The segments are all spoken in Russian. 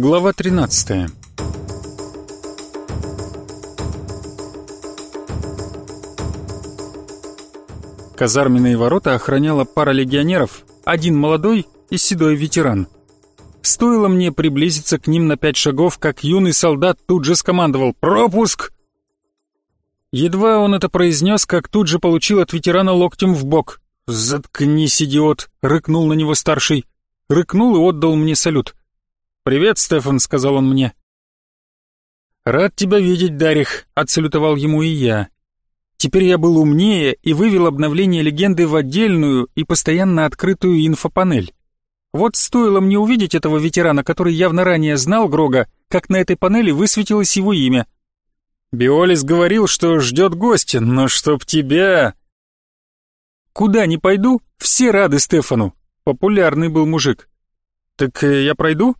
Глава 13 Казарменные ворота охраняла пара легионеров, один молодой и седой ветеран. Стоило мне приблизиться к ним на пять шагов, как юный солдат тут же скомандовал «Пропуск!». Едва он это произнес, как тут же получил от ветерана локтем в бок. «Заткнись, идиот!» — рыкнул на него старший. Рыкнул и отдал мне салют. «Привет, Стефан», — сказал он мне. «Рад тебя видеть, Дарих», — отсалютовал ему и я. Теперь я был умнее и вывел обновление легенды в отдельную и постоянно открытую инфопанель. Вот стоило мне увидеть этого ветерана, который явно ранее знал Грога, как на этой панели высветилось его имя. Биолис говорил, что ждет гостя, но чтоб тебя... Куда ни пойду, все рады Стефану. Популярный был мужик. Так э, я пройду?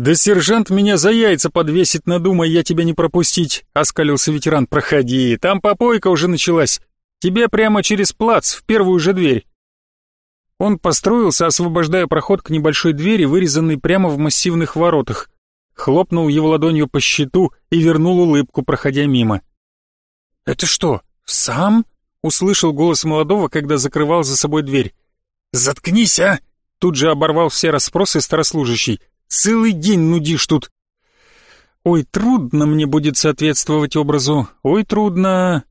«Да сержант меня за яйца подвесит, надумай я тебя не пропустить», — оскалился ветеран. «Проходи, там попойка уже началась. Тебе прямо через плац, в первую же дверь». Он построился, освобождая проход к небольшой двери, вырезанной прямо в массивных воротах. Хлопнул его ладонью по щиту и вернул улыбку, проходя мимо. «Это что, сам?» — услышал голос молодого, когда закрывал за собой дверь. «Заткнись, а!» — тут же оборвал все расспросы старослужащий. Целый день нудишь тут. Ой, трудно мне будет соответствовать образу. Ой, трудно.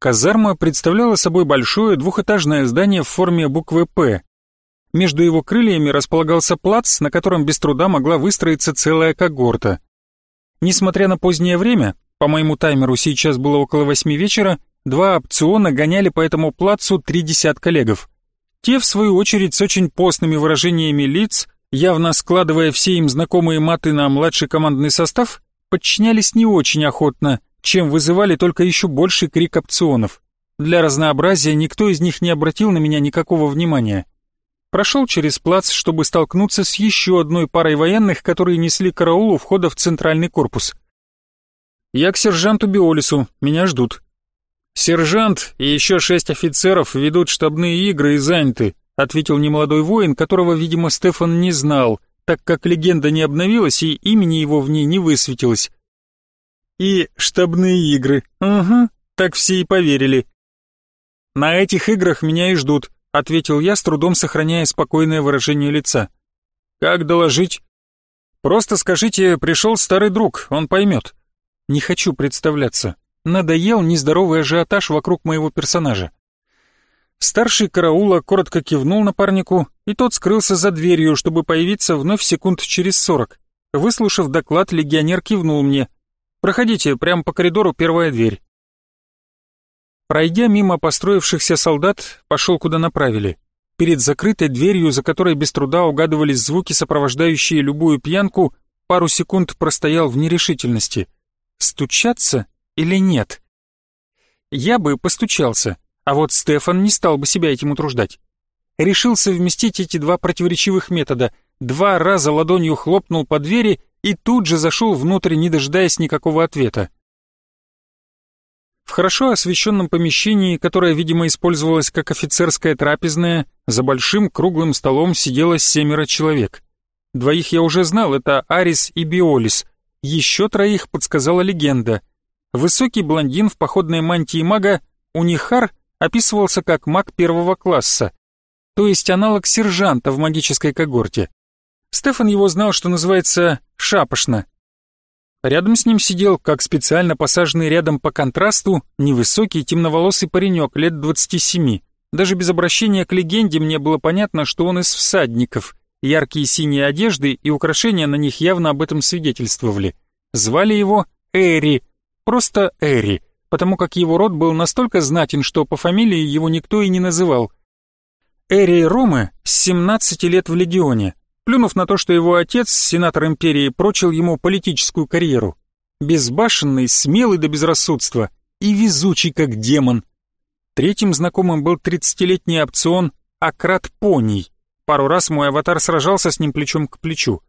Казарма представляла собой большое двухэтажное здание в форме буквы «П». Между его крыльями располагался плац, на котором без труда могла выстроиться целая когорта. Несмотря на позднее время, по моему таймеру сейчас было около восьми вечера, два опциона гоняли по этому плацу три десятка коллегов. Те, в свою очередь, с очень постными выражениями лиц, явно складывая все им знакомые маты на младший командный состав, подчинялись не очень охотно, чем вызывали только еще больший крик опционов. Для разнообразия никто из них не обратил на меня никакого внимания. Прошел через плац, чтобы столкнуться с еще одной парой военных, которые несли караул у входа в центральный корпус. «Я к сержанту Биолису, меня ждут». «Сержант и еще шесть офицеров ведут штабные игры и заняты», ответил немолодой воин, которого, видимо, Стефан не знал, так как легенда не обновилась и имени его в ней не высветилось. И штабные игры. Угу, так все и поверили. На этих играх меня и ждут, ответил я, с трудом сохраняя спокойное выражение лица. Как доложить? Просто скажите, пришел старый друг, он поймет. Не хочу представляться. Надоел нездоровый ажиотаж вокруг моего персонажа. Старший караула коротко кивнул напарнику, и тот скрылся за дверью, чтобы появиться вновь секунд через сорок. Выслушав доклад, легионер кивнул мне. «Проходите, прямо по коридору первая дверь». Пройдя мимо построившихся солдат, пошел куда направили. Перед закрытой дверью, за которой без труда угадывались звуки, сопровождающие любую пьянку, пару секунд простоял в нерешительности. Стучаться или нет? Я бы постучался, а вот Стефан не стал бы себя этим утруждать. Решил совместить эти два противоречивых метода. Два раза ладонью хлопнул по двери и тут же зашел внутрь, не дожидаясь никакого ответа. В хорошо освещенном помещении, которое, видимо, использовалось как офицерская трапезная, за большим круглым столом сидело семеро человек. Двоих я уже знал, это Арис и Биолис. Еще троих подсказала легенда. Высокий блондин в походной мантии мага Унихар описывался как маг первого класса, то есть аналог сержанта в магической когорте. Стефан его знал, что называется «шапошно». Рядом с ним сидел, как специально посаженный рядом по контрасту, невысокий темноволосый паренек лет 27. Даже без обращения к легенде мне было понятно, что он из всадников. Яркие синие одежды и украшения на них явно об этом свидетельствовали. Звали его Эри, просто Эри потому как его род был настолько знатен, что по фамилии его никто и не называл. Эри Роме с 17 лет в легионе, плюнув на то, что его отец, сенатор империи, прочил ему политическую карьеру. Безбашенный, смелый до безрассудства и везучий как демон. Третьим знакомым был 30-летний опцион Акрат Поний. Пару раз мой аватар сражался с ним плечом к плечу.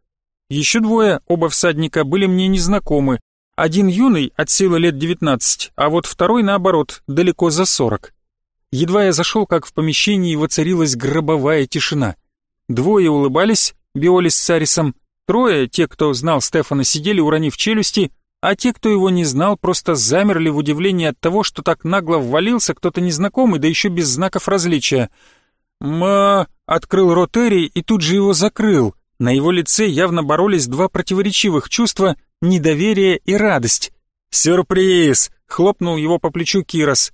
Еще двое, оба всадника, были мне незнакомы, один юный, от силы лет 19, а вот второй, наоборот, далеко за 40. Едва я зашел, как в помещении воцарилась гробовая тишина. Двое улыбались, Биолис с Арисом. Трое, те, кто знал Стефана, сидели, уронив челюсти, а те, кто его не знал, просто замерли в удивлении от того, что так нагло ввалился кто-то незнакомый, да еще без знаков различия. «Ма...» — открыл рот Эри и тут же его закрыл. На его лице явно боролись два противоречивых чувства — недоверие и радость. «Сюрприз!» — хлопнул его по плечу Кирос.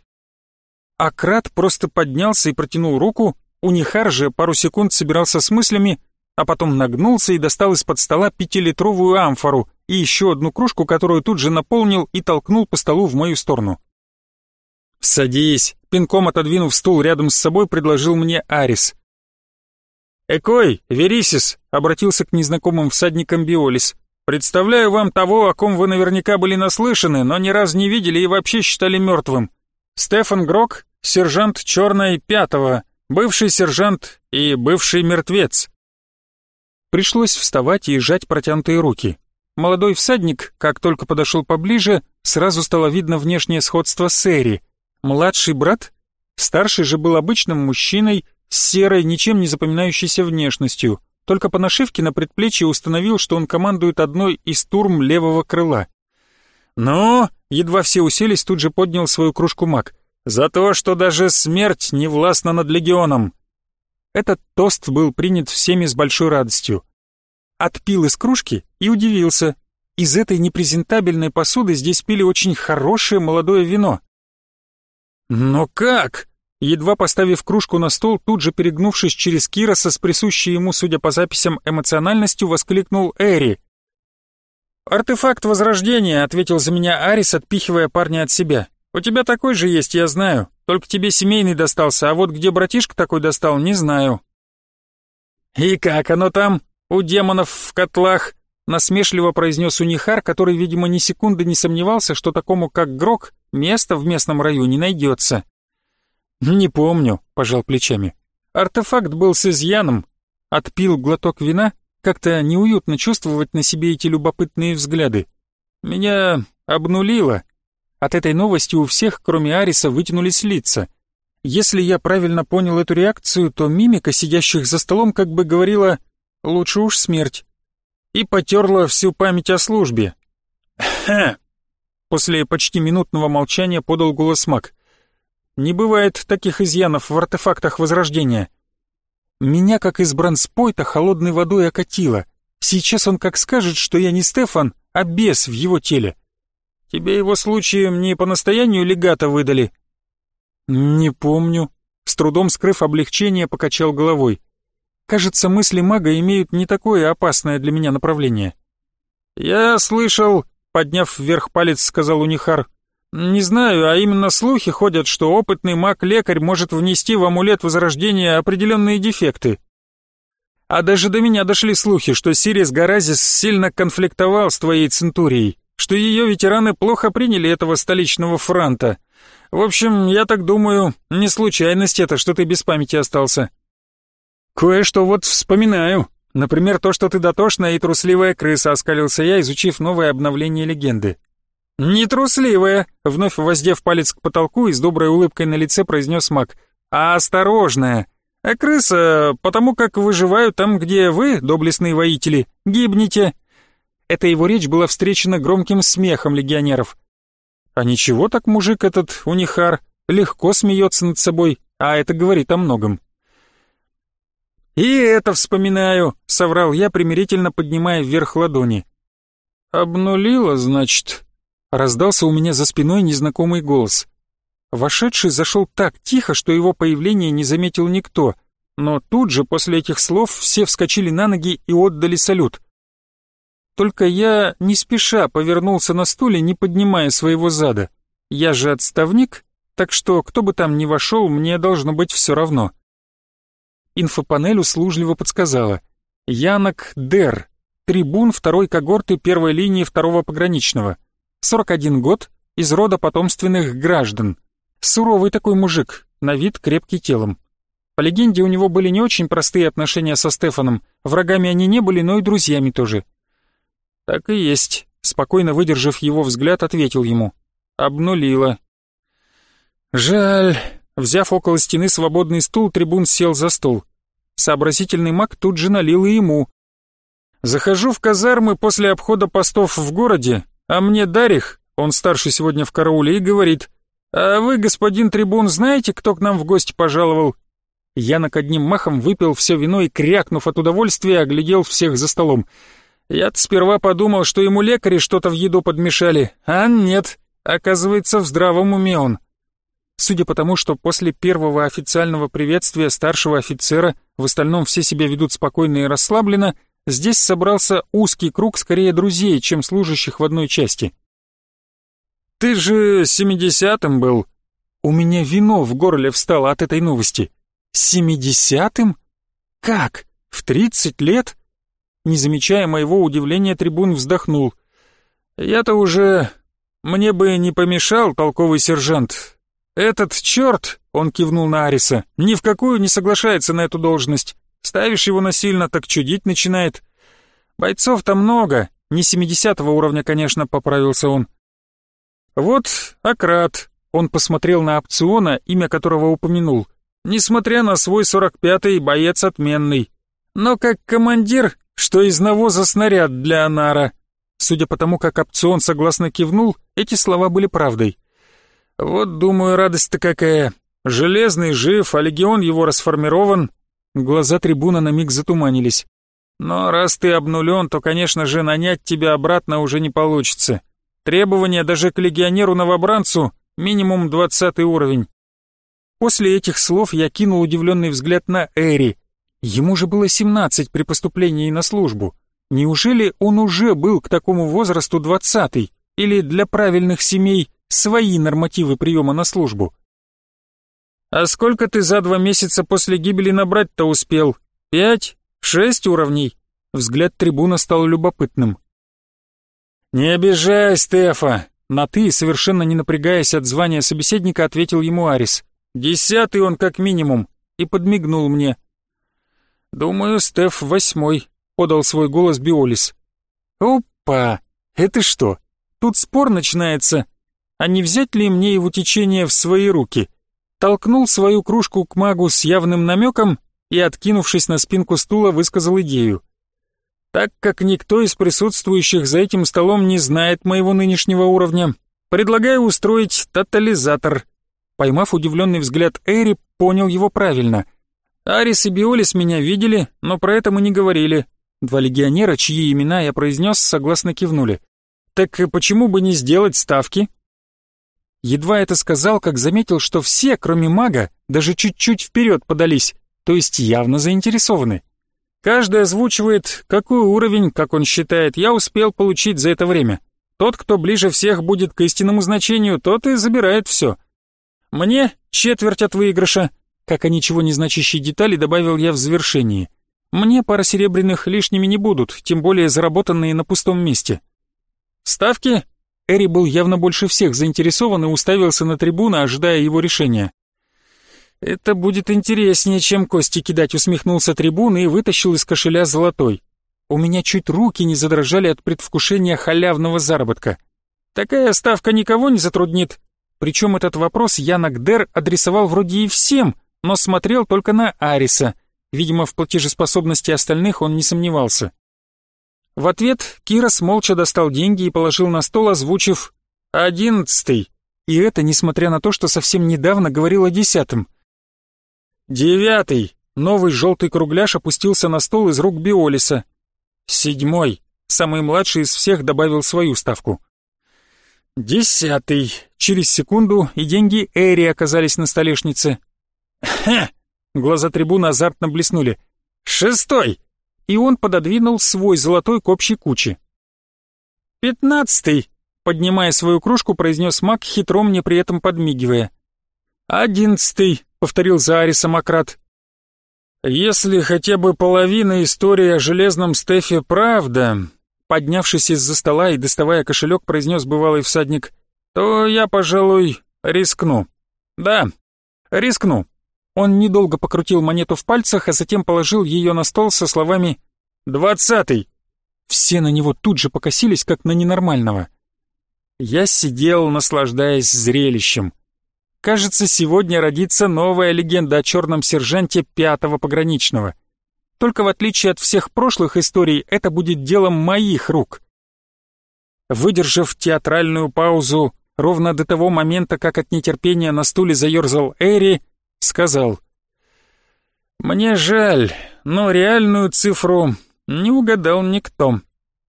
Акрат просто поднялся и протянул руку, Унихар же пару секунд собирался с мыслями, а потом нагнулся и достал из-под стола пятилитровую амфору и еще одну кружку, которую тут же наполнил и толкнул по столу в мою сторону. «Садись», — пинком отодвинув стул рядом с собой, предложил мне Арис. «Экой, Верисис», — обратился к незнакомым всадникам Биолис. «Представляю вам того, о ком вы наверняка были наслышаны, но ни разу не видели и вообще считали мертвым. Стефан Грок, сержант Черной Пятого, бывший сержант и бывший мертвец». Пришлось вставать и сжать протянутые руки. Молодой всадник, как только подошел поближе, сразу стало видно внешнее сходство с Эри. Младший брат? Старший же был обычным мужчиной с серой, ничем не запоминающейся внешностью, только по нашивке на предплечье установил, что он командует одной из турм левого крыла. Но, едва все уселись, тут же поднял свою кружку маг. «За то, что даже смерть не властна над легионом!» Этот тост был принят всеми с большой радостью отпил из кружки и удивился. Из этой непрезентабельной посуды здесь пили очень хорошее молодое вино. «Но как?» Едва поставив кружку на стол, тут же перегнувшись через Кироса с присущей ему, судя по записям, эмоциональностью, воскликнул Эри. «Артефакт Возрождения», — ответил за меня Арис, отпихивая парня от себя. «У тебя такой же есть, я знаю. Только тебе семейный достался, а вот где братишка такой достал, не знаю». «И как оно там?» «У демонов в котлах», — насмешливо произнес Унихар, который, видимо, ни секунды не сомневался, что такому, как Грок, места в местном раю не найдется. «Не помню», — пожал плечами. «Артефакт был с изъяном. Отпил глоток вина, как-то неуютно чувствовать на себе эти любопытные взгляды. Меня обнулило. От этой новости у всех, кроме Ариса, вытянулись лица. Если я правильно понял эту реакцию, то мимика сидящих за столом как бы говорила Лучше уж смерть. И потерла всю память о службе. Ха! После почти минутного молчания подал голос маг. Не бывает таких изъянов в артефактах Возрождения. Меня, как из бронспойта, холодной водой окатило. Сейчас он как скажет, что я не Стефан, а бес в его теле. Тебе его случаем не по настоянию легата выдали? Не помню. С трудом скрыв облегчение, покачал головой. Кажется, мысли мага имеют не такое опасное для меня направление. «Я слышал», — подняв вверх палец, сказал Унихар, «не знаю, а именно слухи ходят, что опытный маг-лекарь может внести в амулет Возрождения определенные дефекты. А даже до меня дошли слухи, что Сирис Гаразис сильно конфликтовал с твоей Центурией, что ее ветераны плохо приняли этого столичного франта. В общем, я так думаю, не случайность это, что ты без памяти остался». «Кое-что вот вспоминаю. Например, то, что ты дотошная и трусливая крыса», — оскалился я, изучив новое обновление легенды. «Не трусливая», — вновь воздев палец к потолку и с доброй улыбкой на лице произнес маг, «а осторожная. А крыса, потому как выживаю там, где вы, доблестные воители, гибнете». Эта его речь была встречена громким смехом легионеров. А ничего так мужик этот, унихар, легко смеется над собой, а это говорит о многом. «И это вспоминаю», — соврал я, примирительно поднимая вверх ладони. «Обнулила, значит?» — раздался у меня за спиной незнакомый голос. Вошедший зашел так тихо, что его появление не заметил никто, но тут же после этих слов все вскочили на ноги и отдали салют. Только я не спеша повернулся на стуле, не поднимая своего зада. Я же отставник, так что кто бы там ни вошел, мне должно быть все равно инфопанель услужливо подсказала. Янок Дер, трибун второй когорты первой линии второго пограничного. 41 год, из рода потомственных граждан. Суровый такой мужик, на вид крепкий телом. По легенде, у него были не очень простые отношения со Стефаном, врагами они не были, но и друзьями тоже. «Так и есть», — спокойно выдержав его взгляд, ответил ему. «Обнулила». «Жаль», Взяв около стены свободный стул, трибун сел за стол. Сообразительный маг тут же налил и ему. Захожу в казармы после обхода постов в городе, а мне Дарих, он старший сегодня в карауле, и говорит, «А вы, господин трибун, знаете, кто к нам в гости пожаловал?» Я над одним махом выпил все вино и, крякнув от удовольствия, оглядел всех за столом. Я-то сперва подумал, что ему лекари что-то в еду подмешали, а нет, оказывается, в здравом уме он. Судя по тому, что после первого официального приветствия старшего офицера в остальном все себя ведут спокойно и расслабленно, здесь собрался узкий круг скорее друзей, чем служащих в одной части. «Ты же семидесятым был!» У меня вино в горле встало от этой новости. «Семидесятым? Как? В тридцать лет?» Не замечая моего удивления, трибун вздохнул. «Я-то уже... Мне бы не помешал, толковый сержант. Этот черт, он кивнул на Ариса, ни в какую не соглашается на эту должность. Ставишь его насильно, так чудить начинает. Бойцов-то много, не семидесятого уровня, конечно, поправился он. Вот Акрат, он посмотрел на опциона, имя которого упомянул. Несмотря на свой сорок пятый, боец отменный. Но как командир что из навоза снаряд для Анара. Судя по тому, как опцион согласно кивнул, эти слова были правдой. Вот, думаю, радость-то какая. Железный жив, а легион его расформирован. Глаза трибуна на миг затуманились. Но раз ты обнулен, то, конечно же, нанять тебя обратно уже не получится. Требования даже к легионеру-новобранцу минимум двадцатый уровень. После этих слов я кинул удивленный взгляд на Эри, Ему же было 17 при поступлении на службу. Неужели он уже был к такому возрасту двадцатый? Или для правильных семей свои нормативы приема на службу? «А сколько ты за два месяца после гибели набрать-то успел? Пять? Шесть уровней?» Взгляд трибуна стал любопытным. «Не обижай, Стефа!» На «ты», совершенно не напрягаясь от звания собеседника, ответил ему Арис. «Десятый он как минимум!» И подмигнул мне. «Думаю, Стеф восьмой», — подал свой голос Биолис. «Опа! Это что? Тут спор начинается. А не взять ли мне его течение в свои руки?» Толкнул свою кружку к магу с явным намеком и, откинувшись на спинку стула, высказал идею. «Так как никто из присутствующих за этим столом не знает моего нынешнего уровня, предлагаю устроить тотализатор». Поймав удивленный взгляд Эри, понял его правильно — Арис и Биолис меня видели, но про это мы не говорили. Два легионера, чьи имена я произнес, согласно кивнули. Так почему бы не сделать ставки? Едва это сказал, как заметил, что все, кроме мага, даже чуть-чуть вперед подались, то есть явно заинтересованы. Каждый озвучивает, какой уровень, как он считает, я успел получить за это время. Тот, кто ближе всех будет к истинному значению, тот и забирает все. Мне четверть от выигрыша, как о ничего не значащей детали добавил я в завершении. Мне пара серебряных лишними не будут, тем более заработанные на пустом месте. Ставки? Эри был явно больше всех заинтересован и уставился на трибуна, ожидая его решения. «Это будет интереснее, чем кости кидать», — усмехнулся трибун и вытащил из кошеля золотой. У меня чуть руки не задрожали от предвкушения халявного заработка. Такая ставка никого не затруднит. Причем этот вопрос я Нагдер адресовал вроде и всем, но смотрел только на Ариса. Видимо, в платежеспособности остальных он не сомневался. В ответ Кирос молча достал деньги и положил на стол, озвучив «одиннадцатый». И это несмотря на то, что совсем недавно говорил о десятом. «Девятый». Новый желтый кругляш опустился на стол из рук Биолиса. «Седьмой». Самый младший из всех добавил свою ставку. «Десятый». Через секунду и деньги Эри оказались на столешнице. «Хе!» Глаза трибуна азартно блеснули. «Шестой!» И он пододвинул свой золотой к общей куче. «Пятнадцатый!» Поднимая свою кружку, произнес маг, хитро мне при этом подмигивая. «Одиннадцатый!» — повторил за Арисом Акрат. «Если хотя бы половина истории о железном Стефе правда», поднявшись из-за стола и доставая кошелек, произнес бывалый всадник, то я, пожалуй, рискну. Да, рискну. Он недолго покрутил монету в пальцах, а затем положил ее на стол со словами «Двадцатый!». Все на него тут же покосились, как на ненормального. Я сидел, наслаждаясь зрелищем. Кажется, сегодня родится новая легенда о черном сержанте пятого пограничного. Только в отличие от всех прошлых историй, это будет делом моих рук. Выдержав театральную паузу ровно до того момента, как от нетерпения на стуле заерзал Эри, сказал «Мне жаль, но реальную цифру не угадал никто».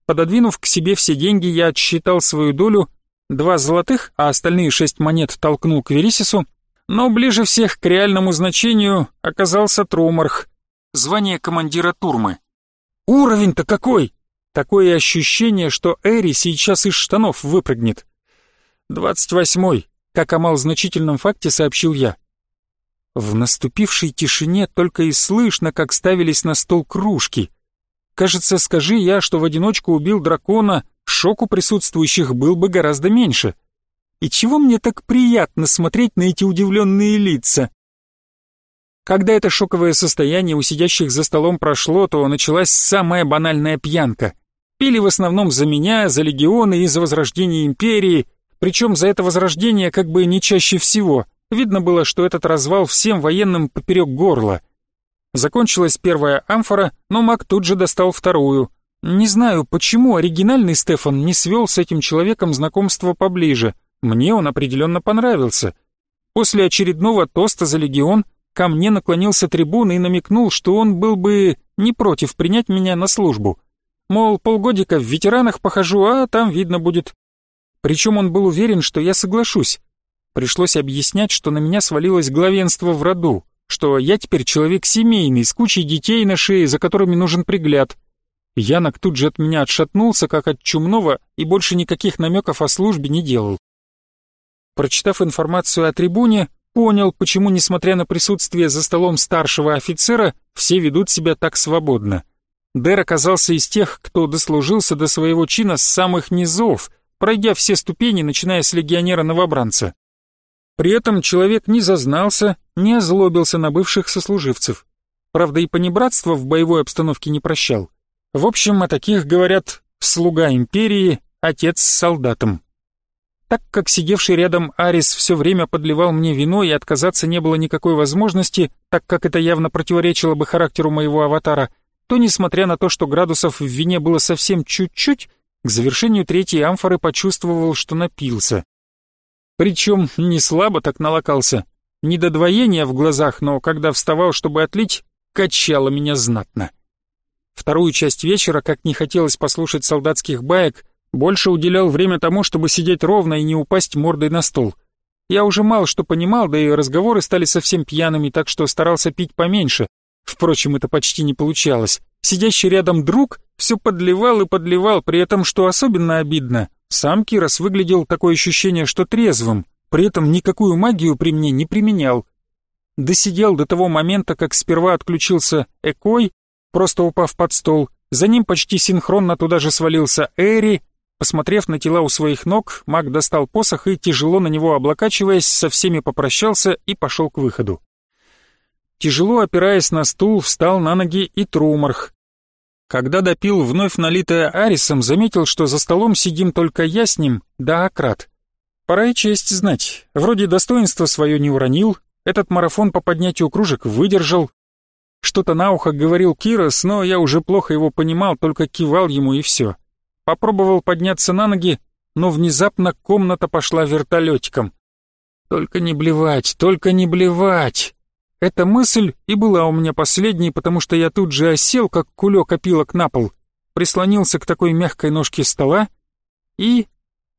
Пододвинув к себе все деньги, я отсчитал свою долю, два золотых, а остальные шесть монет толкнул к Верисису, но ближе всех к реальному значению оказался Трумарх, звание командира турмы. Уровень-то какой! Такое ощущение, что Эри сейчас из штанов выпрыгнет. «Двадцать восьмой», как о малозначительном факте сообщил я. В наступившей тишине только и слышно, как ставились на стол кружки. Кажется, скажи я, что в одиночку убил дракона, шоку присутствующих был бы гораздо меньше. И чего мне так приятно смотреть на эти удивленные лица? Когда это шоковое состояние у сидящих за столом прошло, то началась самая банальная пьянка. Пили в основном за меня, за легионы и за возрождение империи, причем за это возрождение как бы не чаще всего. Видно было, что этот развал всем военным поперек горла. Закончилась первая амфора, но маг тут же достал вторую. Не знаю, почему оригинальный Стефан не свел с этим человеком знакомство поближе. Мне он определенно понравился. После очередного тоста за легион ко мне наклонился трибун и намекнул, что он был бы не против принять меня на службу. Мол, полгодика в ветеранах похожу, а там видно будет. Причем он был уверен, что я соглашусь. Пришлось объяснять, что на меня свалилось главенство в роду, что я теперь человек семейный, с кучей детей на шее, за которыми нужен пригляд. Янок тут же от меня отшатнулся, как от чумного, и больше никаких намеков о службе не делал. Прочитав информацию о трибуне, понял, почему, несмотря на присутствие за столом старшего офицера, все ведут себя так свободно. Дэр оказался из тех, кто дослужился до своего чина с самых низов, пройдя все ступени, начиная с легионера-новобранца. При этом человек не зазнался, не озлобился на бывших сослуживцев. Правда, и понебратство в боевой обстановке не прощал. В общем, о таких говорят «слуга империи, отец с солдатом». Так как сидевший рядом Арис все время подливал мне вино и отказаться не было никакой возможности, так как это явно противоречило бы характеру моего аватара, то, несмотря на то, что градусов в вине было совсем чуть-чуть, к завершению третьей амфоры почувствовал, что напился. Причем не слабо так налокался, не до двоения в глазах, но когда вставал, чтобы отлить, качало меня знатно. Вторую часть вечера, как не хотелось послушать солдатских баек, больше уделял время тому, чтобы сидеть ровно и не упасть мордой на стол. Я уже мало что понимал, да и разговоры стали совсем пьяными, так что старался пить поменьше. Впрочем, это почти не получалось. Сидящий рядом друг все подливал и подливал, при этом, что особенно обидно, сам Кирос выглядел такое ощущение, что трезвым, при этом никакую магию при мне не применял. Досидел до того момента, как сперва отключился Экой, просто упав под стол, за ним почти синхронно туда же свалился Эри, Посмотрев на тела у своих ног, маг достал посох и, тяжело на него облокачиваясь, со всеми попрощался и пошел к выходу. Тяжело опираясь на стул, встал на ноги и Трумарх. Когда допил вновь налитое Арисом, заметил, что за столом сидим только я с ним, да Акрат. Пора и честь знать, вроде достоинство свое не уронил, этот марафон по поднятию кружек выдержал. Что-то на ухо говорил Кирос, но я уже плохо его понимал, только кивал ему и все. Попробовал подняться на ноги, но внезапно комната пошла вертолетиком. Только не блевать, только не блевать. Эта мысль и была у меня последней, потому что я тут же осел, как кулек опилок на пол, прислонился к такой мягкой ножке стола и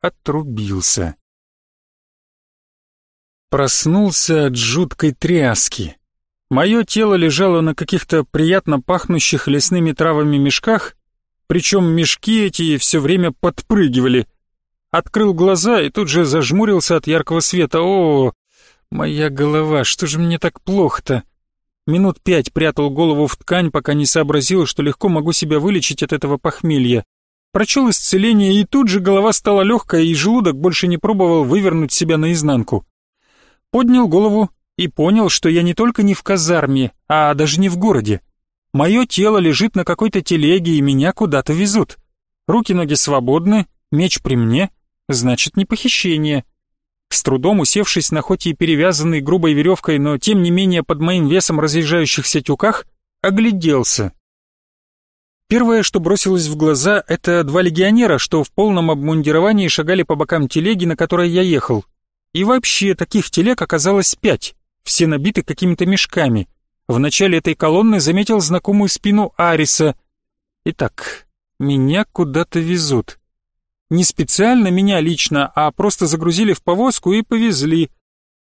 отрубился. Проснулся от жуткой тряски. Мое тело лежало на каких-то приятно пахнущих лесными травами мешках, причем мешки эти все время подпрыгивали. Открыл глаза и тут же зажмурился от яркого света. О, моя голова, что же мне так плохо-то? Минут пять прятал голову в ткань, пока не сообразил, что легко могу себя вылечить от этого похмелья. Прочел исцеление, и тут же голова стала легкая, и желудок больше не пробовал вывернуть себя наизнанку. Поднял голову и понял, что я не только не в казарме, а даже не в городе. Мое тело лежит на какой-то телеге, и меня куда-то везут. Руки-ноги свободны, меч при мне, значит, не похищение. С трудом усевшись на хоть и перевязанный грубой веревкой, но тем не менее под моим весом разъезжающихся тюках, огляделся, Первое, что бросилось в глаза, это два легионера, что в полном обмундировании шагали по бокам телеги, на которой я ехал. И вообще, таких телег оказалось пять, все набиты какими-то мешками. В начале этой колонны заметил знакомую спину Ариса. Итак, меня куда-то везут. Не специально меня лично, а просто загрузили в повозку и повезли.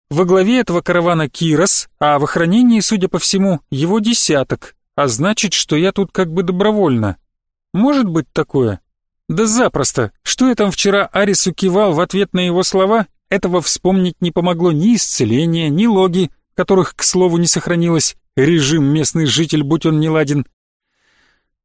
Во главе этого каравана Кирос, а в охранении, судя по всему, его десяток, а значит, что я тут как бы добровольно. Может быть такое? Да запросто. Что я там вчера Арису кивал в ответ на его слова, этого вспомнить не помогло ни исцеление, ни логи, которых, к слову, не сохранилось. Режим местный житель, будь он неладен.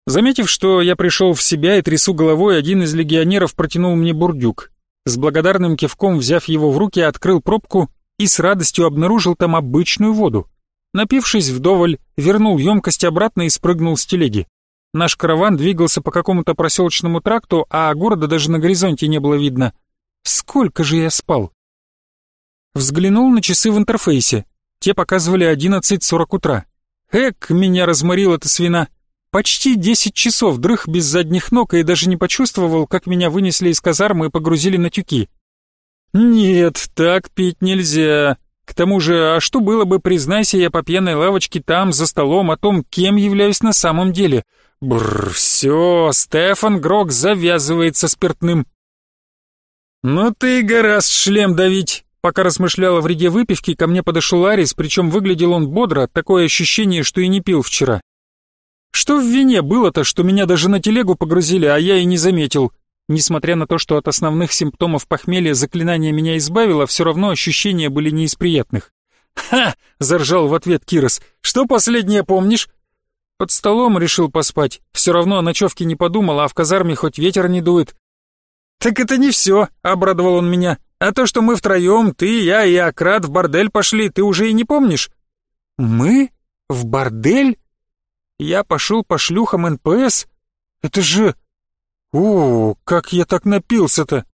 Заметив, что я пришел в себя и трясу головой, один из легионеров протянул мне бурдюк. С благодарным кивком, взяв его в руки, открыл пробку и с радостью обнаружил там обычную воду. Напившись вдоволь, вернул емкость обратно и спрыгнул с телеги. Наш караван двигался по какому-то проселочному тракту, а города даже на горизонте не было видно. Сколько же я спал? Взглянул на часы в интерфейсе. Те показывали 11.40 утра. Эк, меня разморила эта свина. Почти 10 часов дрых без задних ног и даже не почувствовал, как меня вынесли из казармы и погрузили на тюки. Нет, так пить нельзя. К тому же, а что было бы, признайся я по пьяной лавочке там, за столом, о том, кем являюсь на самом деле? Бррр, все, Стефан Грок завязывается спиртным. Ну ты гораст шлем давить. Пока размышляла в вреде выпивки, ко мне подошел Арис, причем выглядел он бодро, такое ощущение, что и не пил вчера. Что в вине было-то, что меня даже на телегу погрузили, а я и не заметил? Несмотря на то, что от основных симптомов похмелья заклинание меня избавило, все равно ощущения были не из приятных. «Ха!» — заржал в ответ Кирос. «Что последнее помнишь?» Под столом решил поспать. Все равно о ночевке не подумал, а в казарме хоть ветер не дует. «Так это не все», — обрадовал он меня. «А то, что мы втроем, ты, я и Акрат в бордель пошли, ты уже и не помнишь?» «Мы? В бордель?» «Я пошел по шлюхам НПС? Это же...» «О, как я так напился-то!»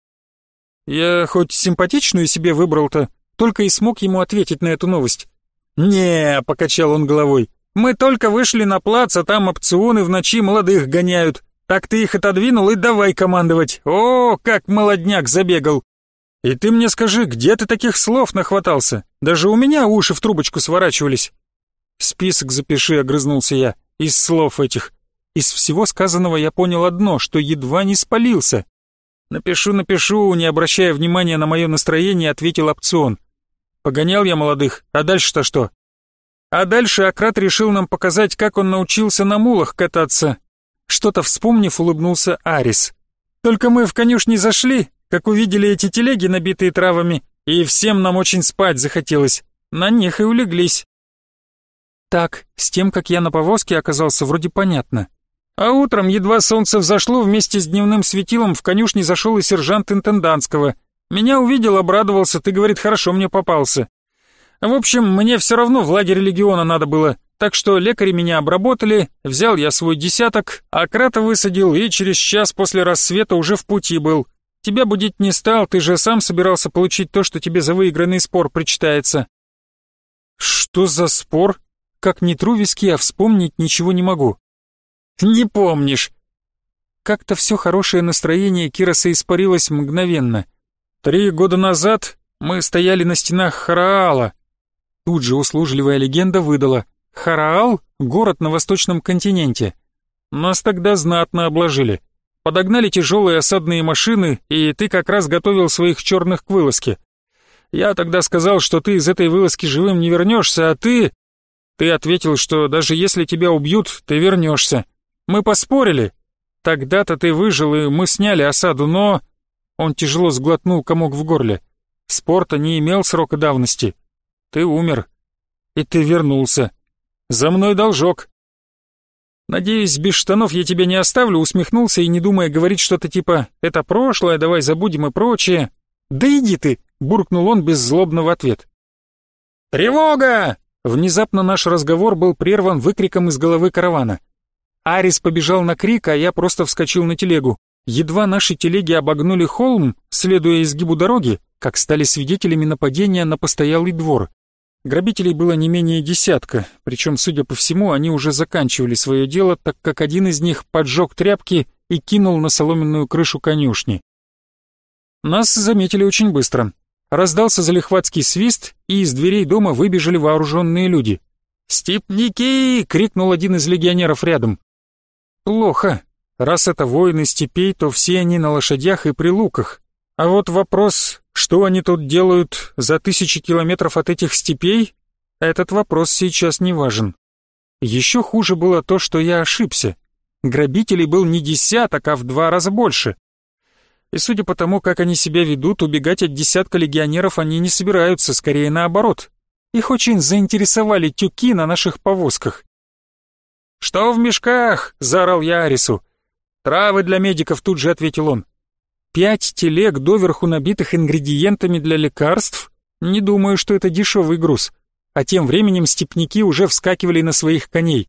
Я хоть симпатичную себе выбрал-то, только и смог ему ответить на эту новость. «Не», — покачал он головой, — «мы только вышли на плац, а там опционы в ночи молодых гоняют. Так ты их отодвинул и давай командовать. О, как молодняк забегал!» «И ты мне скажи, где ты таких слов нахватался? Даже у меня уши в трубочку сворачивались». «Список запиши», — огрызнулся я, — «из слов этих. Из всего сказанного я понял одно, что едва не спалился. «Напишу, напишу», не обращая внимания на мое настроение, ответил опцион. «Погонял я молодых, а дальше-то что?» А дальше Акрат решил нам показать, как он научился на мулах кататься. Что-то вспомнив, улыбнулся Арис. «Только мы в конюшни зашли, как увидели эти телеги, набитые травами, и всем нам очень спать захотелось. На них и улеглись». Так, с тем, как я на повозке оказался, вроде понятно. А утром, едва солнце взошло, вместе с дневным светилом в конюшне зашел и сержант интендантского. Меня увидел, обрадовался, ты, говорит, хорошо мне попался. В общем, мне все равно в лагере легиона надо было, так что лекари меня обработали, взял я свой десяток, а крата высадил и через час после рассвета уже в пути был. Тебя будить не стал, ты же сам собирался получить то, что тебе за выигранный спор причитается. Что за спор? Как не тру виски, а вспомнить ничего не могу. Не помнишь. Как-то все хорошее настроение Кироса испарилось мгновенно. Три года назад мы стояли на стенах Хараала. Тут же услужливая легенда выдала. Хараал — город на восточном континенте. Нас тогда знатно обложили. Подогнали тяжелые осадные машины, и ты как раз готовил своих черных к вылазке. Я тогда сказал, что ты из этой вылазки живым не вернешься, а ты... Ты ответил, что даже если тебя убьют, ты вернешься. Мы поспорили. Тогда-то ты выжил, и мы сняли осаду, но...» Он тяжело сглотнул комок в горле. «Спорта не имел срока давности. Ты умер. И ты вернулся. За мной должок». «Надеюсь, без штанов я тебя не оставлю», усмехнулся и, не думая, говорить что-то типа «это прошлое, давай забудем и прочее». «Да иди ты!» — буркнул он беззлобно в ответ. «Тревога!» Внезапно наш разговор был прерван выкриком из головы каравана. Арис побежал на крик, а я просто вскочил на телегу. Едва наши телеги обогнули холм, следуя изгибу дороги, как стали свидетелями нападения на постоялый двор. Грабителей было не менее десятка, причем, судя по всему, они уже заканчивали свое дело, так как один из них поджег тряпки и кинул на соломенную крышу конюшни. Нас заметили очень быстро. Раздался залихватский свист, и из дверей дома выбежали вооруженные люди. «Степники!» — крикнул один из легионеров рядом. «Плохо. Раз это воины степей, то все они на лошадях и при луках. А вот вопрос, что они тут делают за тысячи километров от этих степей, этот вопрос сейчас не важен. Еще хуже было то, что я ошибся. Грабителей был не десяток, а в два раза больше. И судя по тому, как они себя ведут, убегать от десятка легионеров они не собираются, скорее наоборот. Их очень заинтересовали тюки на наших повозках. «Что в мешках?» — заорал я Арису. «Травы для медиков», — тут же ответил он. «Пять телег, доверху набитых ингредиентами для лекарств? Не думаю, что это дешевый груз». А тем временем степняки уже вскакивали на своих коней.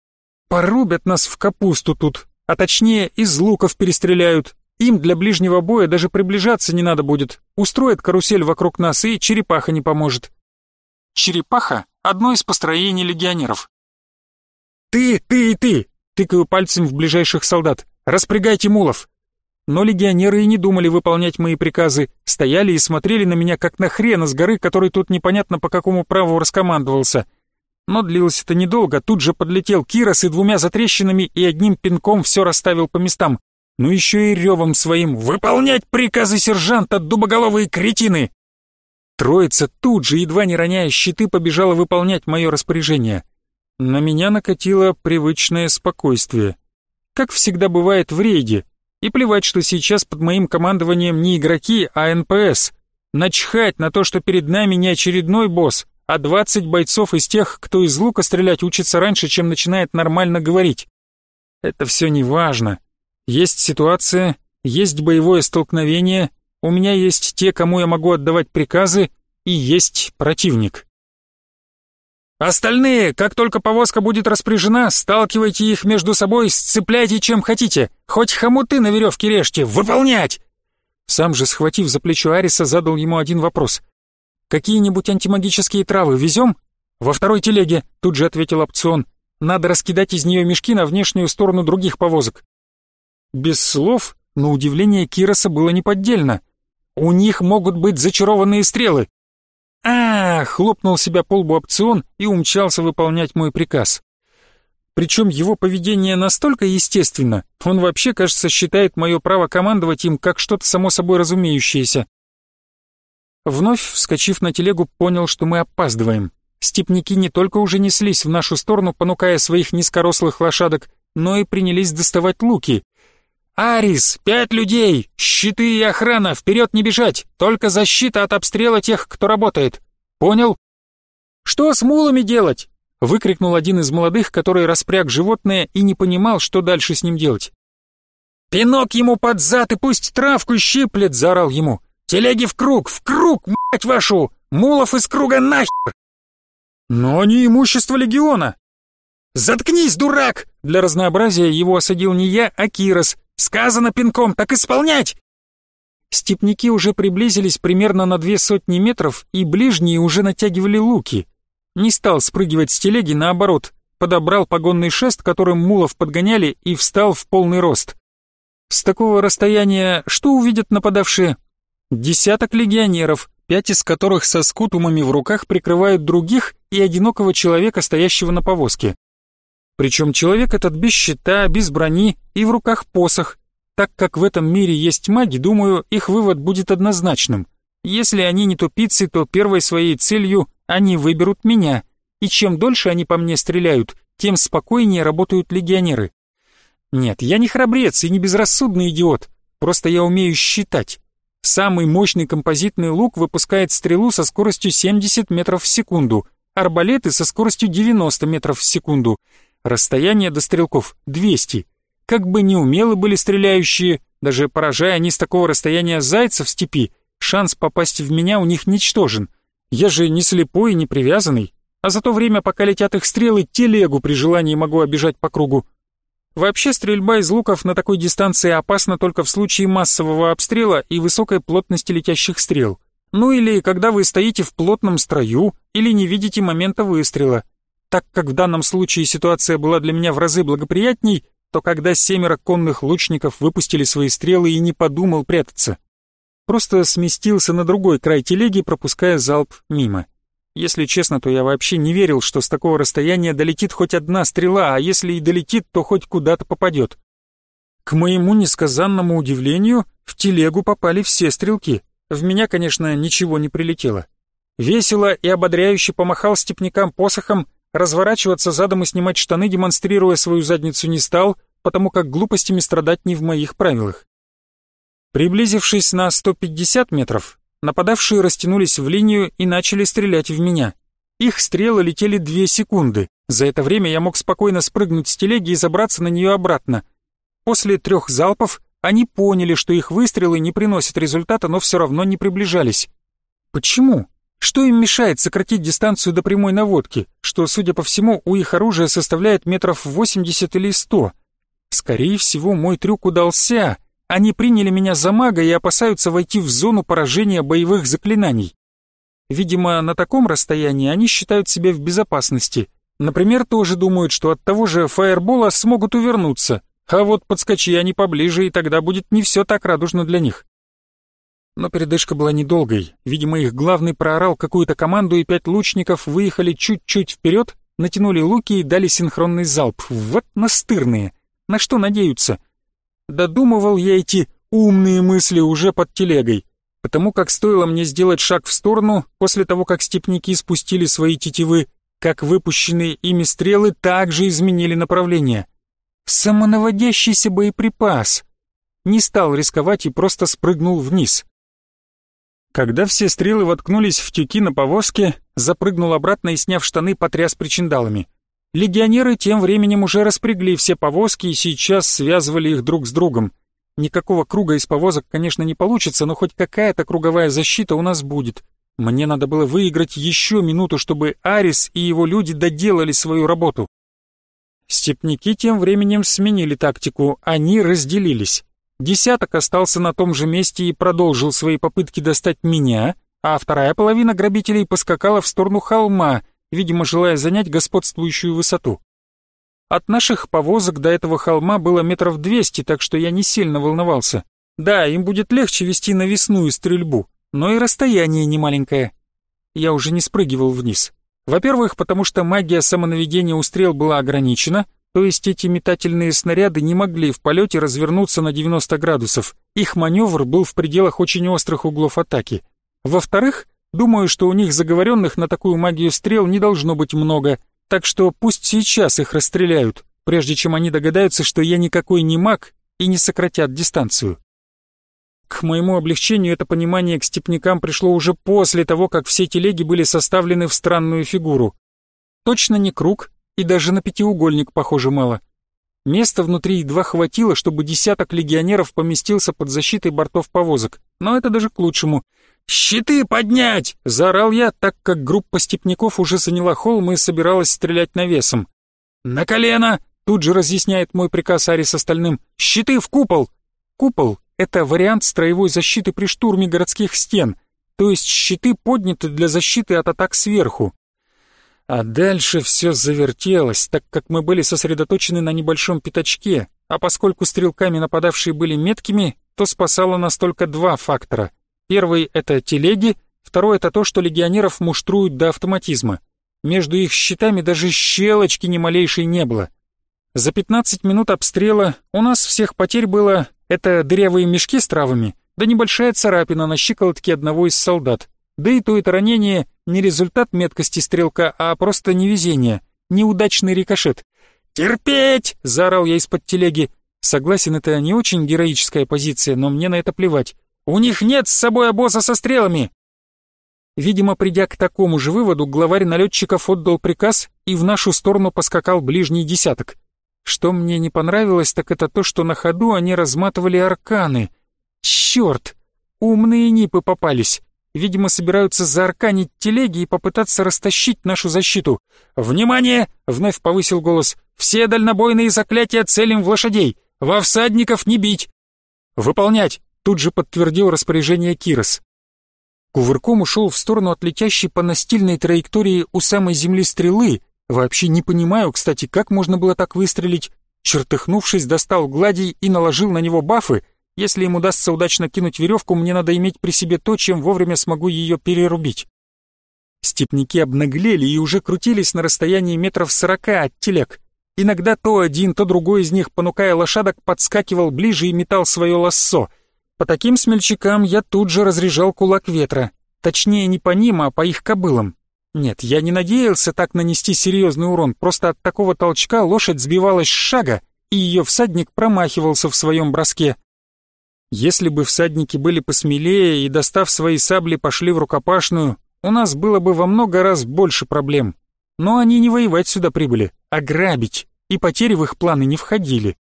«Порубят нас в капусту тут, а точнее из луков перестреляют. Им для ближнего боя даже приближаться не надо будет. Устроят карусель вокруг нас, и черепаха не поможет». Черепаха — одно из построений легионеров. «Ты, ты и ты!» — тыкаю пальцем в ближайших солдат. «Распрягайте мулов!» Но легионеры и не думали выполнять мои приказы, стояли и смотрели на меня как на хрена с горы, который тут непонятно по какому праву раскомандовался. Но длилось это недолго, тут же подлетел Кирос и двумя затрещинами и одним пинком все расставил по местам. Ну еще и ревом своим «Выполнять приказы сержанта, дубоголовые кретины!» Троица тут же, едва не роняя щиты, побежала выполнять мое распоряжение. На меня накатило привычное спокойствие. Как всегда бывает в рейде. И плевать, что сейчас под моим командованием не игроки, а НПС. Начхать на то, что перед нами не очередной босс, а 20 бойцов из тех, кто из лука стрелять учится раньше, чем начинает нормально говорить. Это все не важно. Есть ситуация, есть боевое столкновение, у меня есть те, кому я могу отдавать приказы, и есть противник. Остальные, как только повозка будет распряжена, сталкивайте их между собой, сцепляйте чем хотите, хоть хомуты на веревке режьте, выполнять!» Сам же, схватив за плечо Ариса, задал ему один вопрос. «Какие-нибудь антимагические травы везем?» «Во второй телеге», — тут же ответил опцион. «Надо раскидать из нее мешки на внешнюю сторону других повозок». Без слов, но удивление Кироса было неподдельно. У них могут быть зачарованные стрелы. А, хлопнул себя по лбу опцион и умчался выполнять мой приказ. Причем его поведение настолько естественно, он вообще, кажется, считает мое право командовать им как что-то само собой разумеющееся. Вновь, вскочив на телегу, понял, что мы опаздываем. Степники не только уже неслись в нашу сторону, понукая своих низкорослых лошадок, но и принялись доставать луки — «Арис, пять людей! Щиты и охрана! Вперед не бежать! Только защита от обстрела тех, кто работает! Понял?» «Что с мулами делать?» — выкрикнул один из молодых, который распряг животное и не понимал, что дальше с ним делать. «Пинок ему под зад и пусть травку щиплет!» — заорал ему. «Телеги в круг! В круг, мать вашу! Мулов из круга нахер!» «Но они имущество легиона!» «Заткнись, дурак!» Для разнообразия его осадил не я, а Кирос, Сказано пинком, так исполнять!» Степники уже приблизились примерно на две сотни метров, и ближние уже натягивали луки. Не стал спрыгивать с телеги, наоборот, подобрал погонный шест, которым мулов подгоняли, и встал в полный рост. С такого расстояния что увидят нападавшие? Десяток легионеров, пять из которых со скутумами в руках прикрывают других и одинокого человека, стоящего на повозке. Причем человек этот без щита, без брони и в руках посох. Так как в этом мире есть маги, думаю, их вывод будет однозначным. Если они не тупицы, то первой своей целью они выберут меня. И чем дольше они по мне стреляют, тем спокойнее работают легионеры. Нет, я не храбрец и не безрассудный идиот. Просто я умею считать. Самый мощный композитный лук выпускает стрелу со скоростью 70 метров в секунду, арбалеты со скоростью 90 метров в секунду — Расстояние до стрелков 200. Как бы неумелы были стреляющие, даже поражая они с такого расстояния зайца в степи, шанс попасть в меня у них ничтожен. Я же не слепой и не привязанный, а за то время, пока летят их стрелы, телегу при желании могу обижать по кругу. Вообще стрельба из луков на такой дистанции опасна только в случае массового обстрела и высокой плотности летящих стрел. Ну или когда вы стоите в плотном строю или не видите момента выстрела. Так как в данном случае ситуация была для меня в разы благоприятней, то когда семеро конных лучников выпустили свои стрелы и не подумал прятаться. Просто сместился на другой край телеги, пропуская залп мимо. Если честно, то я вообще не верил, что с такого расстояния долетит хоть одна стрела, а если и долетит, то хоть куда-то попадет. К моему несказанному удивлению, в телегу попали все стрелки. В меня, конечно, ничего не прилетело. Весело и ободряюще помахал степнякам посохом, разворачиваться задом и снимать штаны, демонстрируя свою задницу, не стал, потому как глупостями страдать не в моих правилах. Приблизившись на 150 метров, нападавшие растянулись в линию и начали стрелять в меня. Их стрелы летели две секунды. За это время я мог спокойно спрыгнуть с телеги и забраться на нее обратно. После трех залпов они поняли, что их выстрелы не приносят результата, но все равно не приближались. Почему? Что им мешает сократить дистанцию до прямой наводки, что, судя по всему, у их оружия составляет метров 80 или 100? Скорее всего, мой трюк удался. Они приняли меня за мага и опасаются войти в зону поражения боевых заклинаний. Видимо, на таком расстоянии они считают себя в безопасности. Например, тоже думают, что от того же фаербола смогут увернуться, а вот подскочи они поближе, и тогда будет не все так радужно для них. Но передышка была недолгой. Видимо, их главный проорал какую-то команду, и пять лучников выехали чуть-чуть вперед, натянули луки и дали синхронный залп. Вот настырные. На что надеются? Додумывал я эти умные мысли уже под телегой, потому как стоило мне сделать шаг в сторону, после того, как степники спустили свои тетивы, как выпущенные ими стрелы также изменили направление. Самонаводящийся боеприпас. Не стал рисковать и просто спрыгнул вниз. Когда все стрелы воткнулись в тюки на повозке, запрыгнул обратно и, сняв штаны, потряс причиндалами. Легионеры тем временем уже распрягли все повозки и сейчас связывали их друг с другом. Никакого круга из повозок, конечно, не получится, но хоть какая-то круговая защита у нас будет. Мне надо было выиграть еще минуту, чтобы Арис и его люди доделали свою работу. Степники тем временем сменили тактику, они разделились. Десяток остался на том же месте и продолжил свои попытки достать меня, а вторая половина грабителей поскакала в сторону холма, видимо, желая занять господствующую высоту. От наших повозок до этого холма было метров двести, так что я не сильно волновался. Да, им будет легче вести навесную стрельбу, но и расстояние немаленькое. Я уже не спрыгивал вниз. Во-первых, потому что магия самонаведения у стрел была ограничена, то есть эти метательные снаряды не могли в полете развернуться на 90 градусов. Их маневр был в пределах очень острых углов атаки. Во-вторых, думаю, что у них заговоренных на такую магию стрел не должно быть много, так что пусть сейчас их расстреляют, прежде чем они догадаются, что я никакой не маг и не сократят дистанцию. К моему облегчению это понимание к степнякам пришло уже после того, как все телеги были составлены в странную фигуру. Точно не круг, и даже на пятиугольник, похоже, мало. Места внутри едва хватило, чтобы десяток легионеров поместился под защитой бортов повозок, но это даже к лучшему. «Щиты поднять!» — заорал я, так как группа степняков уже заняла холм и собиралась стрелять навесом. «На колено!» — тут же разъясняет мой приказ Арис остальным. «Щиты в купол!» Купол — это вариант строевой защиты при штурме городских стен, то есть щиты подняты для защиты от атак сверху. А дальше все завертелось, так как мы были сосредоточены на небольшом пятачке, а поскольку стрелками нападавшие были меткими, то спасало нас только два фактора. Первый — это телеги, второй — это то, что легионеров муштруют до автоматизма. Между их щитами даже щелочки ни малейшей не было. За 15 минут обстрела у нас всех потерь было — это дырявые мешки с травами, да небольшая царапина на щиколотке одного из солдат. Да и то это ранение не результат меткости стрелка, а просто невезение, неудачный рикошет. «Терпеть!» — заорал я из-под телеги. Согласен, это не очень героическая позиция, но мне на это плевать. «У них нет с собой обоза со стрелами!» Видимо, придя к такому же выводу, главарь налетчиков отдал приказ и в нашу сторону поскакал ближний десяток. Что мне не понравилось, так это то, что на ходу они разматывали арканы. Черт! Умные нипы попались. Видимо, собираются заарканить телеги и попытаться растащить нашу защиту. «Внимание!» — вновь повысил голос. «Все дальнобойные заклятия целим в лошадей! Во всадников не бить!» «Выполнять!» — тут же подтвердил распоряжение Кирос. Кувырком ушел в сторону от летящей по настильной траектории у самой земли стрелы. Вообще не понимаю, кстати, как можно было так выстрелить. Чертыхнувшись, достал гладий и наложил на него бафы. Если им удастся удачно кинуть веревку, мне надо иметь при себе то, чем вовремя смогу ее перерубить. Степники обнаглели и уже крутились на расстоянии метров сорока от телег. Иногда то один, то другой из них, понукая лошадок, подскакивал ближе и метал свое лассо. По таким смельчакам я тут же разряжал кулак ветра. Точнее, не по ним, а по их кобылам. Нет, я не надеялся так нанести серьезный урон, просто от такого толчка лошадь сбивалась с шага, и ее всадник промахивался в своем броске. Если бы всадники были посмелее и, достав свои сабли, пошли в рукопашную, у нас было бы во много раз больше проблем. Но они не воевать сюда прибыли, а грабить, и потери в их планы не входили.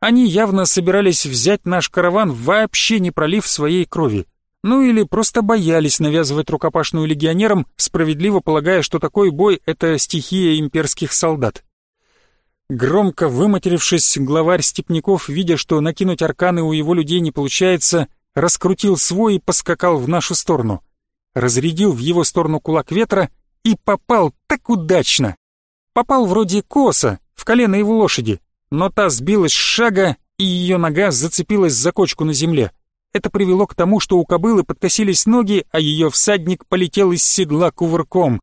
Они явно собирались взять наш караван, вообще не пролив своей крови. Ну или просто боялись навязывать рукопашную легионерам, справедливо полагая, что такой бой — это стихия имперских солдат. Громко выматерившись, главарь степняков, видя, что накинуть арканы у его людей не получается, раскрутил свой и поскакал в нашу сторону разрядил в его сторону кулак ветра и попал так удачно. Попал вроде косо, в колено его лошади, но та сбилась с шага, и ее нога зацепилась за кочку на земле. Это привело к тому, что у кобылы подкосились ноги, а ее всадник полетел из седла кувырком.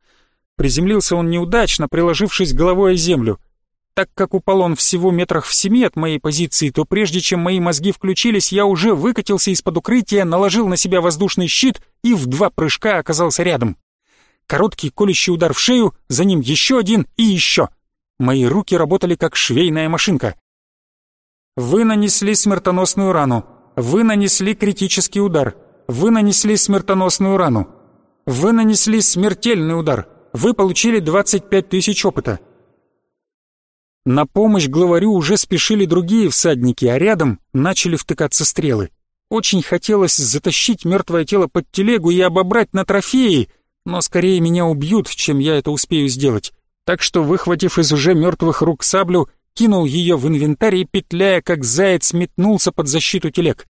Приземлился он неудачно, приложившись головой о землю. Так как упал он всего метрах в семи от моей позиции, то прежде чем мои мозги включились, я уже выкатился из-под укрытия, наложил на себя воздушный щит и в два прыжка оказался рядом. Короткий колющий удар в шею, за ним еще один и еще. Мои руки работали как швейная машинка. Вы нанесли смертоносную рану. Вы нанесли критический удар. Вы нанесли смертоносную рану. Вы нанесли смертельный удар. Вы получили 25 тысяч опыта. На помощь главарю уже спешили другие всадники, а рядом начали втыкаться стрелы. Очень хотелось затащить мертвое тело под телегу и обобрать на трофеи, но скорее меня убьют, чем я это успею сделать. Так что, выхватив из уже мертвых рук саблю, кинул ее в инвентарь и, петляя как заяц, метнулся под защиту телег.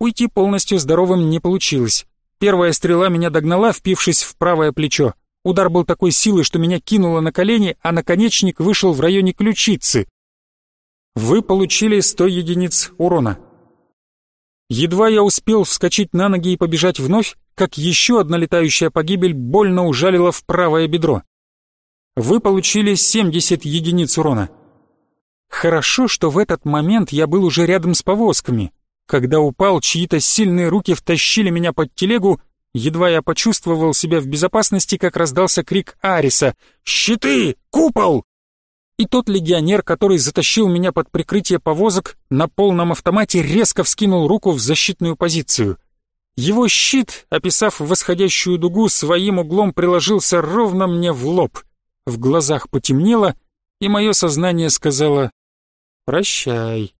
Уйти полностью здоровым не получилось. Первая стрела меня догнала, впившись в правое плечо. Удар был такой силы, что меня кинуло на колени, а наконечник вышел в районе ключицы. Вы получили 100 единиц урона. Едва я успел вскочить на ноги и побежать вновь, как еще одна летающая погибель больно ужалила в правое бедро. Вы получили 70 единиц урона. Хорошо, что в этот момент я был уже рядом с повозками. Когда упал, чьи-то сильные руки втащили меня под телегу, Едва я почувствовал себя в безопасности, как раздался крик Ариса «Щиты! Купол!» И тот легионер, который затащил меня под прикрытие повозок, на полном автомате резко вскинул руку в защитную позицию. Его щит, описав восходящую дугу, своим углом приложился ровно мне в лоб. В глазах потемнело, и мое сознание сказало «Прощай».